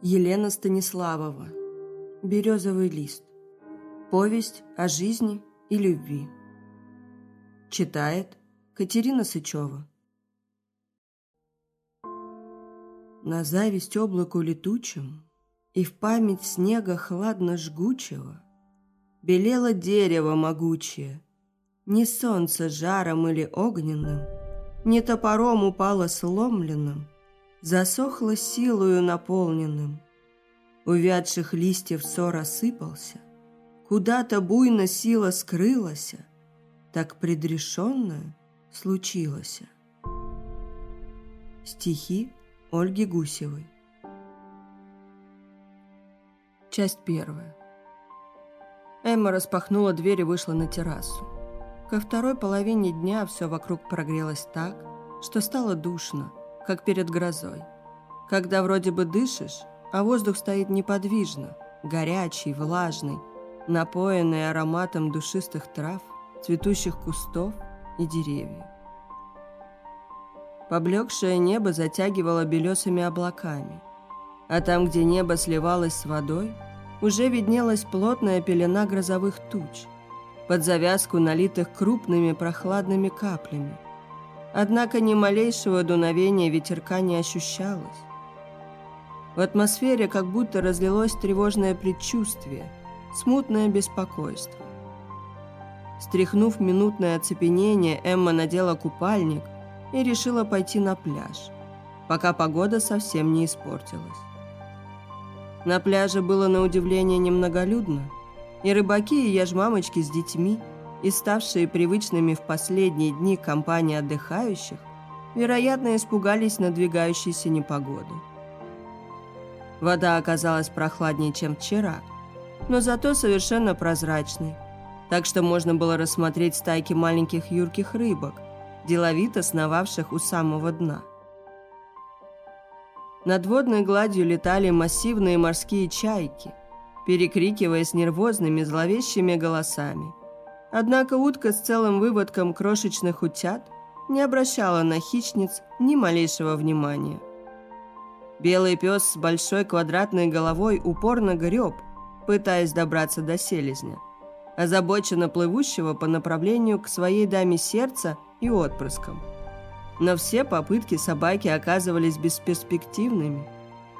Елена Станиславова. Березовый лист. Повесть о жизни и любви. Читает Катерина Сычева. На зависть облаку летучим И в память снега хладно-жгучего Белело дерево могучее, Ни солнце жаром или огненным, Ни топором упало сломленным — засохло силою наполненным. Увядших листьев сор осыпался, Куда-то буйно сила скрылась, Так предрешенное случилось. Стихи Ольги Гусевой Часть первая Эмма распахнула дверь и вышла на террасу. Ко второй половине дня все вокруг прогрелось так, что стало душно – как перед грозой. Когда вроде бы дышишь, а воздух стоит неподвижно, горячий, влажный, напоенный ароматом душистых трав, цветущих кустов и деревьев. Поблекшее небо затягивало белесыми облаками, а там, где небо сливалось с водой, уже виднелась плотная пелена грозовых туч, под завязку налитых крупными прохладными каплями – Однако ни малейшего дуновения ветерка не ощущалось. В атмосфере как будто разлилось тревожное предчувствие, смутное беспокойство. Стряхнув минутное оцепенение, Эмма надела купальник и решила пойти на пляж, пока погода совсем не испортилась. На пляже было на удивление немноголюдно, и рыбаки, и яжмамочки с детьми – и ставшие привычными в последние дни компании отдыхающих, вероятно, испугались надвигающейся непогоды. Вода оказалась прохладнее, чем вчера, но зато совершенно прозрачной, так что можно было рассмотреть стайки маленьких юрких рыбок, деловито сновавших у самого дна. Над водной гладью летали массивные морские чайки, перекрикиваясь нервозными зловещими голосами. Однако утка с целым выводком крошечных утят не обращала на хищниц ни малейшего внимания. Белый пес с большой квадратной головой упорно греб, пытаясь добраться до селезня, озабоченно плывущего по направлению к своей даме сердца и отпрыскам. Но все попытки собаки оказывались бесперспективными.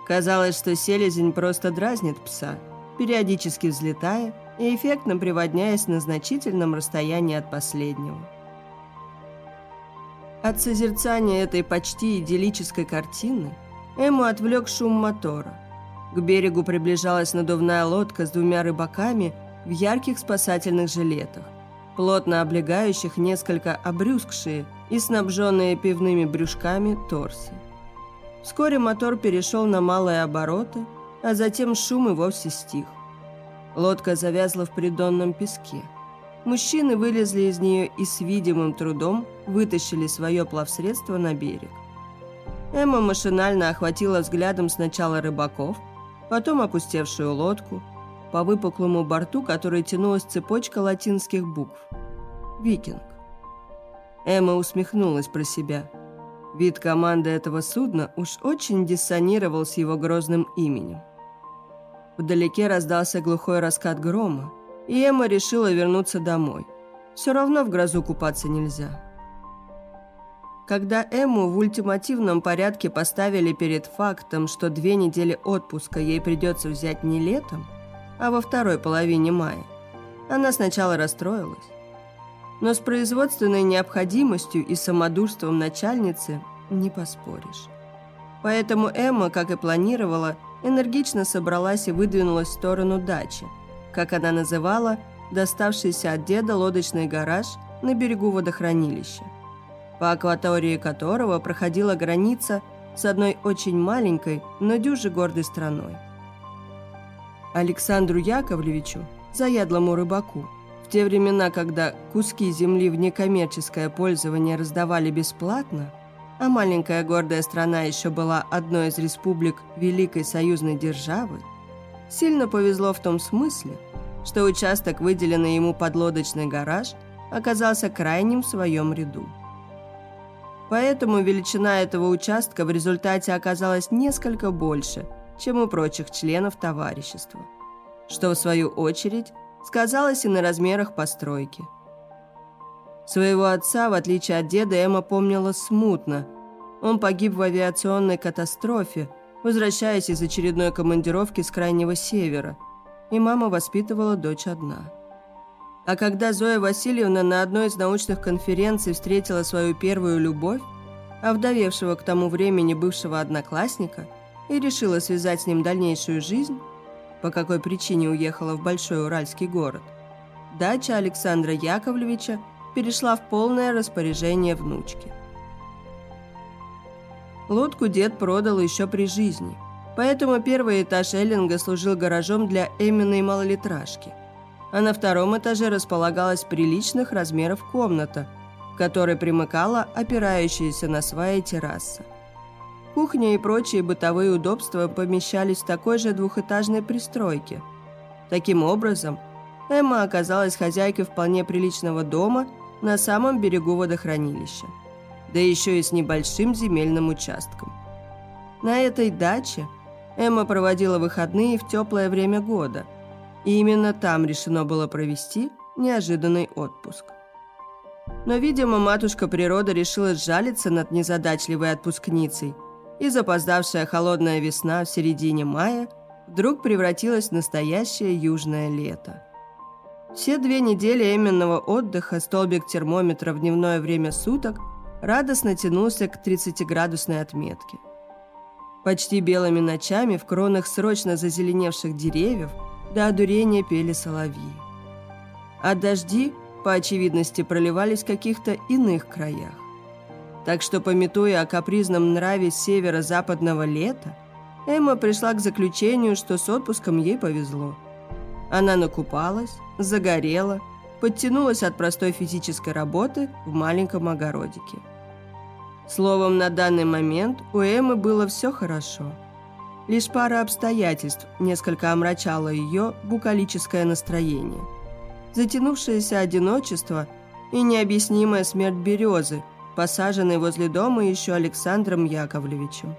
Казалось, что селезень просто дразнит пса, периодически взлетая и эффектно приводняясь на значительном расстоянии от последнего. От созерцания этой почти идиллической картины Эму отвлек шум мотора. К берегу приближалась надувная лодка с двумя рыбаками в ярких спасательных жилетах, плотно облегающих несколько обрюзгшие и снабженные пивными брюшками торсы. Вскоре мотор перешел на малые обороты, а затем шум и вовсе стих. Лодка завязла в придонном песке. Мужчины вылезли из нее и с видимым трудом вытащили свое плавсредство на берег. Эмма машинально охватила взглядом сначала рыбаков, потом опустевшую лодку, по выпуклому борту которой тянулась цепочка латинских букв. «Викинг». Эмма усмехнулась про себя. Вид команды этого судна уж очень диссонировал с его грозным именем. Вдалеке раздался глухой раскат грома, и Эмма решила вернуться домой. Все равно в грозу купаться нельзя. Когда Эмму в ультимативном порядке поставили перед фактом, что две недели отпуска ей придется взять не летом, а во второй половине мая, она сначала расстроилась. Но с производственной необходимостью и самодурством начальницы не поспоришь. Поэтому Эмма, как и планировала, энергично собралась и выдвинулась в сторону дачи, как она называла доставшийся от деда лодочный гараж на берегу водохранилища, по акватории которого проходила граница с одной очень маленькой, но дюже гордой страной. Александру Яковлевичу, заядлому рыбаку, в те времена, когда куски земли в некоммерческое пользование раздавали бесплатно, а маленькая гордая страна еще была одной из республик Великой Союзной Державы, сильно повезло в том смысле, что участок, выделенный ему под лодочный гараж, оказался крайним в своем ряду. Поэтому величина этого участка в результате оказалась несколько больше, чем у прочих членов товарищества, что, в свою очередь, сказалось и на размерах постройки. Своего отца, в отличие от деда, Эмма помнила смутно. Он погиб в авиационной катастрофе, возвращаясь из очередной командировки с Крайнего Севера, и мама воспитывала дочь одна. А когда Зоя Васильевна на одной из научных конференций встретила свою первую любовь, овдовевшего к тому времени бывшего одноклассника, и решила связать с ним дальнейшую жизнь, по какой причине уехала в большой уральский город, дача Александра Яковлевича перешла в полное распоряжение внучки. Лодку дед продал еще при жизни, поэтому первый этаж Эллинга служил гаражом для Эминой малолитражки, а на втором этаже располагалась приличных размеров комната, к которой примыкала опирающаяся на сваи терраса. Кухня и прочие бытовые удобства помещались в такой же двухэтажной пристройке. Таким образом, Эмма оказалась хозяйкой вполне приличного дома на самом берегу водохранилища, да еще и с небольшим земельным участком. На этой даче Эмма проводила выходные в теплое время года, и именно там решено было провести неожиданный отпуск. Но, видимо, матушка природа решила сжалиться над незадачливой отпускницей – и запоздавшая холодная весна в середине мая вдруг превратилась в настоящее южное лето. Все две недели именного отдыха столбик термометра в дневное время суток радостно тянулся к 30-градусной отметке. Почти белыми ночами в кронах срочно зазеленевших деревьев до одурения пели соловьи. А дожди, по очевидности, проливались в каких-то иных краях. Так что, пометуя о капризном нраве северо-западного лета, Эмма пришла к заключению, что с отпуском ей повезло. Она накупалась, загорела, подтянулась от простой физической работы в маленьком огородике. Словом, на данный момент у Эммы было все хорошо. Лишь пара обстоятельств несколько омрачало ее букалическое настроение. Затянувшееся одиночество и необъяснимая смерть березы – посаженный возле дома еще Александром Яковлевичем.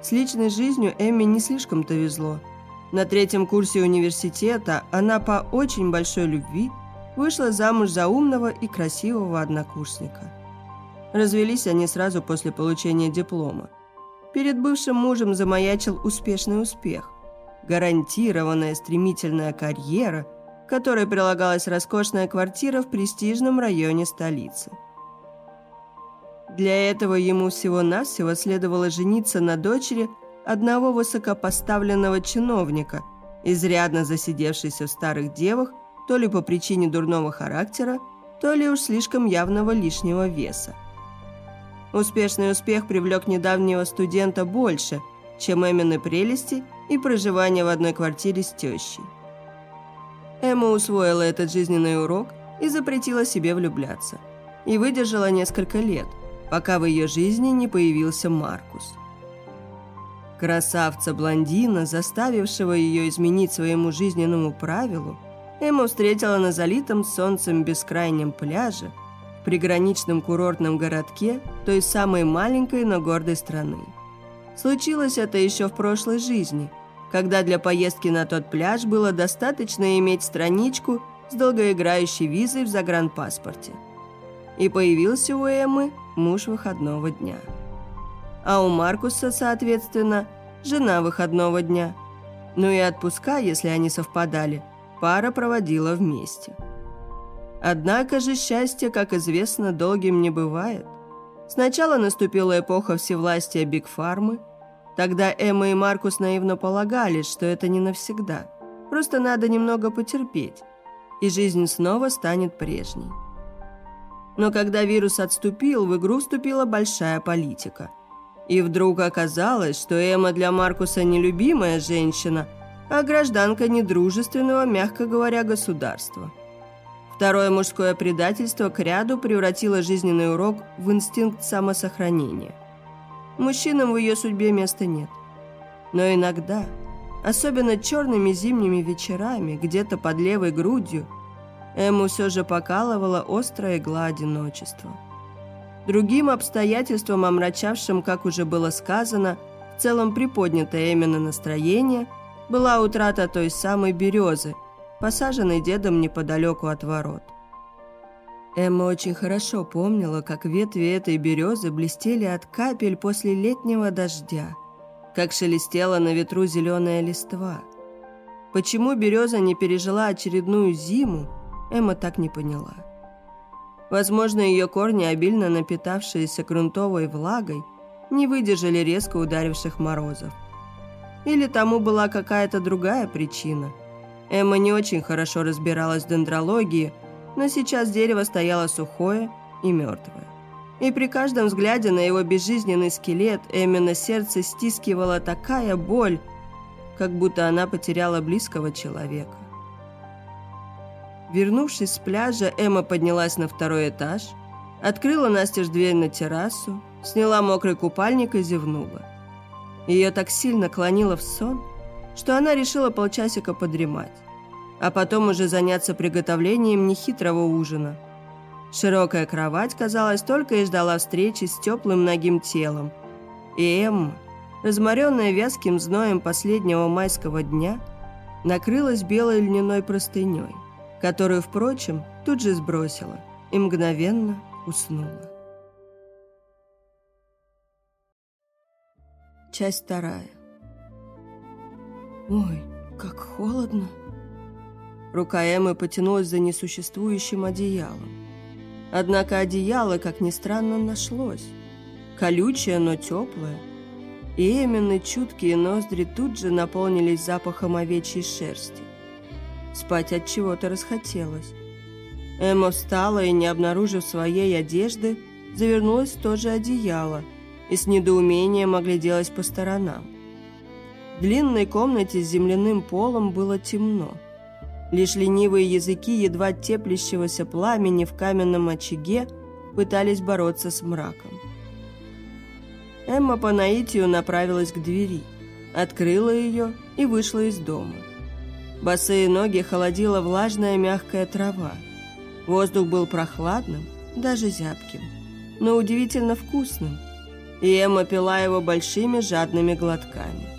С личной жизнью Эмме не слишком-то везло. На третьем курсе университета она по очень большой любви вышла замуж за умного и красивого однокурсника. Развелись они сразу после получения диплома. Перед бывшим мужем замаячил успешный успех, гарантированная стремительная карьера – которой прилагалась роскошная квартира в престижном районе столицы. Для этого ему всего-навсего следовало жениться на дочери одного высокопоставленного чиновника, изрядно засидевшейся в старых девах, то ли по причине дурного характера, то ли уж слишком явного лишнего веса. Успешный успех привлек недавнего студента больше, чем Эмины прелести и проживание в одной квартире с тещей. Эмма усвоила этот жизненный урок и запретила себе влюбляться. И выдержала несколько лет, пока в ее жизни не появился Маркус. Красавца-блондина, заставившего ее изменить своему жизненному правилу, Эмма встретила на залитом солнцем бескрайнем пляже в приграничном курортном городке той самой маленькой, но гордой страны. Случилось это еще в прошлой жизни – когда для поездки на тот пляж было достаточно иметь страничку с долгоиграющей визой в загранпаспорте. И появился у Эммы муж выходного дня. А у Маркуса, соответственно, жена выходного дня. Ну и отпуска, если они совпадали, пара проводила вместе. Однако же счастье, как известно, долгим не бывает. Сначала наступила эпоха всевластия Бигфармы – Тогда Эмма и Маркус наивно полагали, что это не навсегда. Просто надо немного потерпеть, и жизнь снова станет прежней. Но когда вирус отступил, в игру вступила большая политика. И вдруг оказалось, что Эмма для Маркуса не любимая женщина, а гражданка недружественного, мягко говоря, государства. Второе мужское предательство к ряду превратило жизненный урок в инстинкт самосохранения – Мужчинам в ее судьбе места нет. Но иногда, особенно черными зимними вечерами, где-то под левой грудью, Эму все же покалывала острая игла одиночества. Другим обстоятельством, омрачавшим, как уже было сказано, в целом приподнятое именно настроение, была утрата той самой березы, посаженной дедом неподалеку от ворот. Эмма очень хорошо помнила, как ветви этой березы блестели от капель после летнего дождя, как шелестела на ветру зеленая листва. Почему береза не пережила очередную зиму, Эмма так не поняла. Возможно, ее корни, обильно напитавшиеся грунтовой влагой, не выдержали резко ударивших морозов. Или тому была какая-то другая причина. Эмма не очень хорошо разбиралась в дендрологии, но сейчас дерево стояло сухое и мертвое. И при каждом взгляде на его безжизненный скелет Эмме на сердце стискивала такая боль, как будто она потеряла близкого человека. Вернувшись с пляжа, Эмма поднялась на второй этаж, открыла настежь дверь на террасу, сняла мокрый купальник и зевнула. Ее так сильно клонило в сон, что она решила полчасика подремать а потом уже заняться приготовлением нехитрого ужина. Широкая кровать, казалось, только и ждала встречи с теплым ногим телом. И Эмма, разморенная вязким зноем последнего майского дня, накрылась белой льняной простыней, которую, впрочем, тут же сбросила и мгновенно уснула. Часть вторая. «Ой, как холодно!» Рука Эммы потянулась за несуществующим одеялом. Однако одеяло, как ни странно, нашлось. Колючее, но теплое. И Эммины чуткие ноздри тут же наполнились запахом овечьей шерсти. Спать от чего-то расхотелось. Эмма встала и, не обнаружив своей одежды, завернулась в то же одеяло и с недоумением огляделась по сторонам. В длинной комнате с земляным полом было темно. Лишь ленивые языки едва теплящегося пламени в каменном очаге пытались бороться с мраком. Эмма по наитию направилась к двери, открыла ее и вышла из дома. Босые ноги холодила влажная мягкая трава. Воздух был прохладным, даже зябким, но удивительно вкусным, и Эмма пила его большими жадными глотками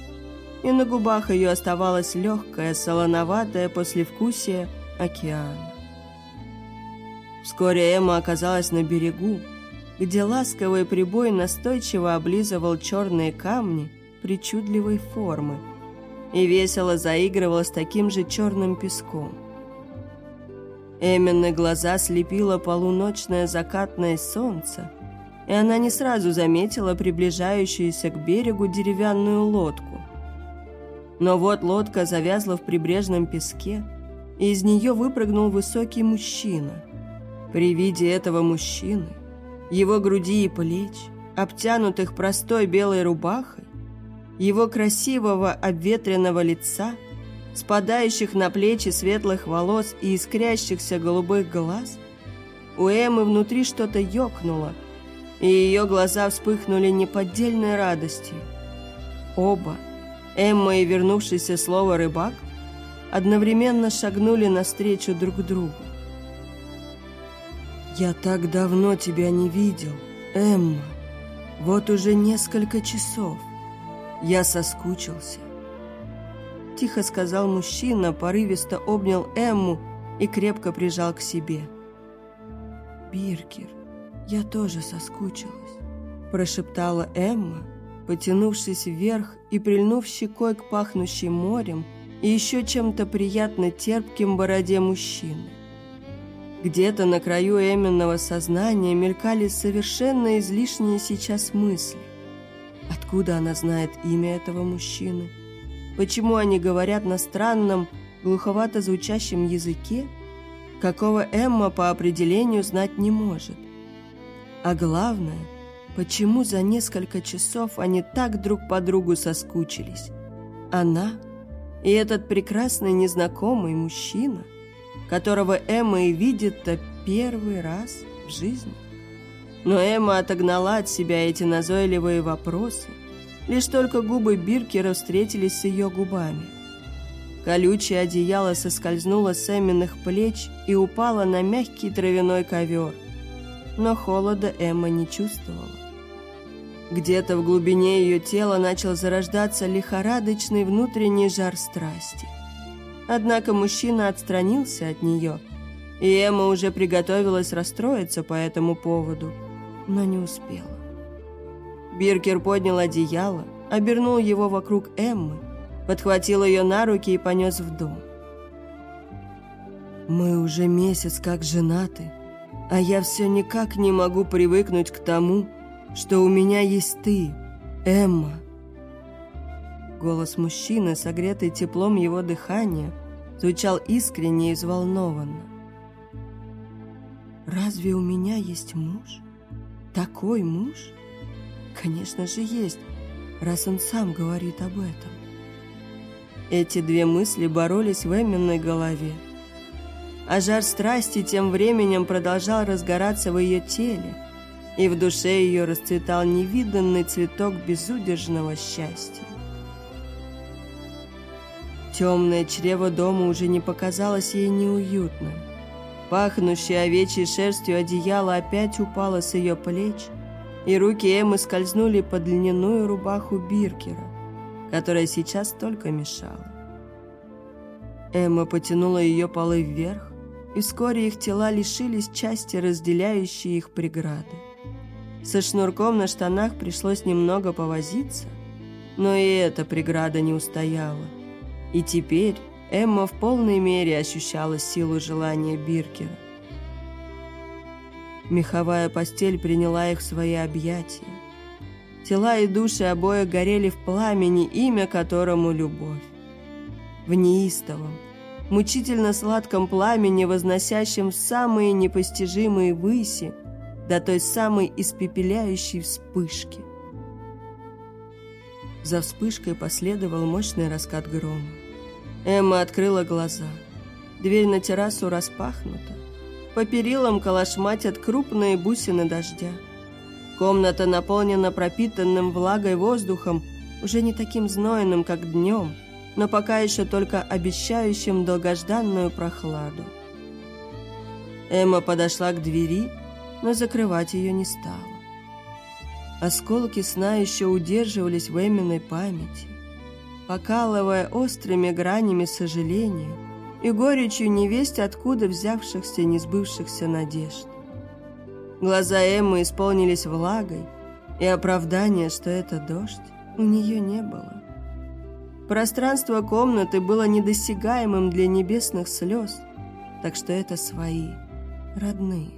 и на губах ее оставалось легкое, солоноватое послевкусие океана. Вскоре Эмма оказалась на берегу, где ласковый прибой настойчиво облизывал черные камни причудливой формы и весело заигрывал с таким же черным песком. Эммины глаза слепило полуночное закатное солнце, и она не сразу заметила приближающуюся к берегу деревянную лодку, но вот лодка завязла в прибрежном песке, и из нее выпрыгнул высокий мужчина. При виде этого мужчины, его груди и плеч, обтянутых простой белой рубахой, его красивого обветренного лица, спадающих на плечи светлых волос и искрящихся голубых глаз, у Эммы внутри что-то ёкнуло, и ее глаза вспыхнули неподдельной радостью. Оба – Эмма и вернувшийся слово «рыбак» одновременно шагнули навстречу друг другу. «Я так давно тебя не видел, Эмма. Вот уже несколько часов. Я соскучился». Тихо сказал мужчина, порывисто обнял Эмму и крепко прижал к себе. «Биркер, я тоже соскучилась», – прошептала Эмма, потянувшись вверх и прильнув щекой к пахнущей морем и еще чем-то приятно терпким бороде мужчины. Где-то на краю Эминного сознания мелькали совершенно излишние сейчас мысли. Откуда она знает имя этого мужчины? Почему они говорят на странном, глуховато звучащем языке, какого Эмма по определению знать не может? А главное – Почему за несколько часов они так друг по другу соскучились? Она и этот прекрасный незнакомый мужчина, которого Эмма и видит-то первый раз в жизни. Но Эмма отогнала от себя эти назойливые вопросы. Лишь только губы Биркера встретились с ее губами. Колючее одеяло соскользнуло с Эмминых плеч и упало на мягкий травяной ковер. Но холода Эмма не чувствовала. Где-то в глубине ее тела начал зарождаться лихорадочный внутренний жар страсти. Однако мужчина отстранился от нее, и Эмма уже приготовилась расстроиться по этому поводу, но не успела. Биркер поднял одеяло, обернул его вокруг Эммы, подхватил ее на руки и понес в дом. «Мы уже месяц как женаты, а я все никак не могу привыкнуть к тому, что у меня есть ты, Эмма». Голос мужчины, согретый теплом его дыхания, звучал искренне и взволнованно. «Разве у меня есть муж? Такой муж?» Конечно же, есть, раз он сам говорит об этом. Эти две мысли боролись в Эмменной голове. А жар страсти тем временем продолжал разгораться в ее теле, и в душе ее расцветал невиданный цветок безудержного счастья. Темное чрево дома уже не показалось ей неуютным. Пахнущее овечьей шерстью одеяло опять упало с ее плеч – и руки Эммы скользнули под льняную рубаху Биркера, которая сейчас только мешала. Эмма потянула ее полы вверх, и вскоре их тела лишились части, разделяющей их преграды. Со шнурком на штанах пришлось немного повозиться, но и эта преграда не устояла. И теперь Эмма в полной мере ощущала силу желания Биркера. Меховая постель приняла их в свои объятия. Тела и души обоих горели в пламени, имя которому — любовь. В неистовом, мучительно сладком пламени, возносящем самые непостижимые выси до той самой испепеляющей вспышки. За вспышкой последовал мощный раскат грома. Эмма открыла глаза. Дверь на террасу распахнута. По перилам колошматят крупные бусины дождя. Комната наполнена пропитанным влагой воздухом, уже не таким знойным, как днем, но пока еще только обещающим долгожданную прохладу. Эмма подошла к двери, но закрывать ее не стала. Осколки сна еще удерживались в Эминой памяти, покалывая острыми гранями сожаления – и горечью невесть откуда взявшихся несбывшихся надежд. Глаза Эммы исполнились влагой, и оправдания, что это дождь, у нее не было. Пространство комнаты было недосягаемым для небесных слез, так что это свои, родные.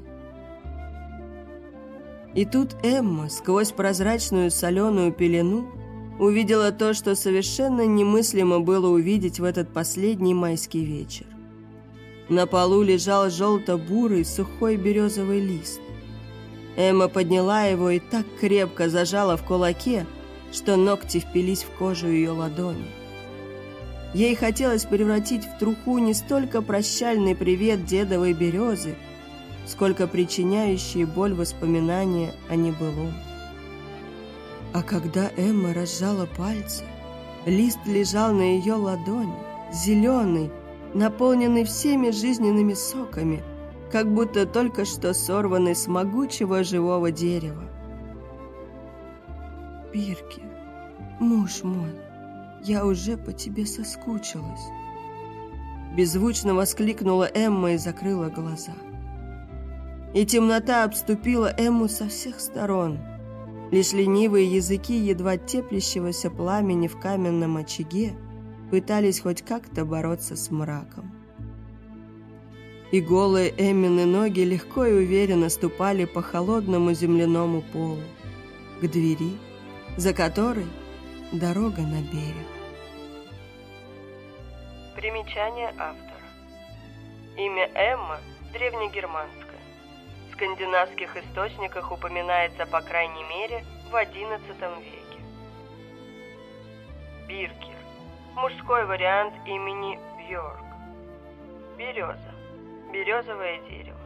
И тут Эмма сквозь прозрачную соленую пелену увидела то, что совершенно немыслимо было увидеть в этот последний майский вечер. На полу лежал желто-бурый сухой березовый лист. Эмма подняла его и так крепко зажала в кулаке, что ногти впились в кожу ее ладони. Ей хотелось превратить в труху не столько прощальный привет дедовой березы, сколько причиняющие боль воспоминания о небылом. А когда Эмма разжала пальцы, лист лежал на ее ладони, зеленый, наполненный всеми жизненными соками, как будто только что сорванный с могучего живого дерева. «Бирки, муж мой, я уже по тебе соскучилась!» Беззвучно воскликнула Эмма и закрыла глаза. И темнота обступила Эмму со всех сторон – Лишь ленивые языки едва теплящегося пламени в каменном очаге пытались хоть как-то бороться с мраком. И голые Эммины ноги легко и уверенно ступали по холодному земляному полу, к двери, за которой дорога на берег. Примечание автора. Имя Эмма древнегерманское скандинавских источниках упоминается по крайней мере в XI веке. Биркер – мужской вариант имени Бьорк. Береза – березовое дерево.